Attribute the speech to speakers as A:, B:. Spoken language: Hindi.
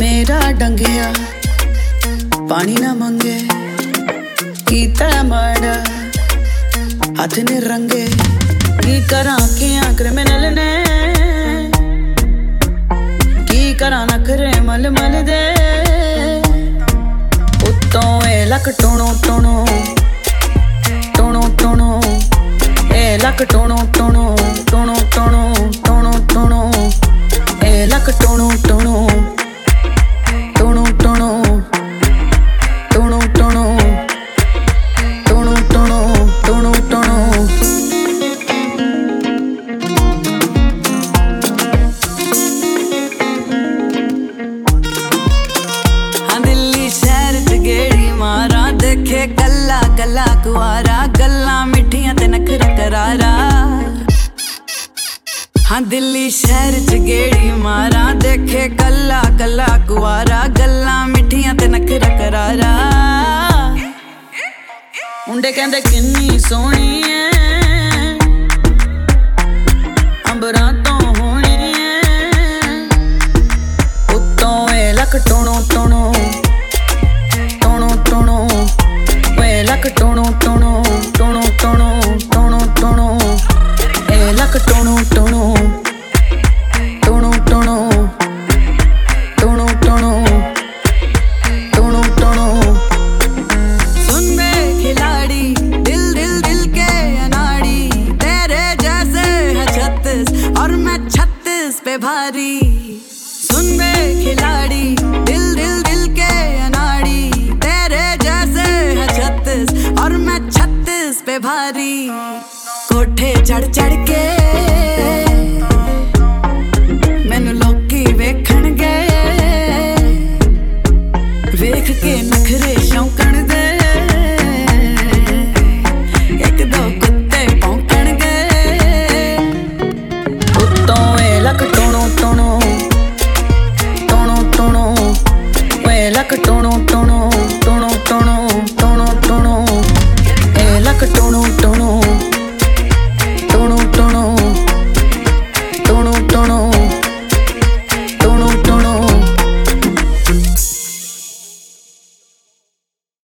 A: मेरा
B: डंगया, पानी ना मंगे कीता माड़ा, हाथ ने रंगे, की करा क्या क्रिमिनल ने? की करा नखरे मल मल दे? उत्तों लक टोणो टोणो। ਟੋਣੋ ਟੋਣੋ ਹਾਂ ਦਿੱਲੀ ਸ਼ਹਿਰ ਚ ਗੇੜੀ ਮਾਰਾਂ, ਦੇਖੇ ਕੱਲਾ ਕੱਲਾ ਕੁਆਰਾ ਗੱਲਾਂ ਮਿੱਠੀਆਂ ਤੇ ਨਖਰਾ ਕਰਾਰਾ। ਮੁੰਡੇ ਕਹਿੰਦੇ ਕਿੰਨੀ ਸੋਹਣੀ ਐ, ਅੰਬਰਾਂ ਤੋਂ ਹੋਣੀ ਐ। ਉੱਤੋਂ ਇਹ ਲੱਕ ਟੋਣੋ ਟੋਣੋ ਟੋਣੋ खिलाड़ी, दिल दिल दिल के अनाड़ी। तेरे जैसे है छत्तीस, और मैं छत्तीस पे भारी। कोठे चढ़ चढ़ के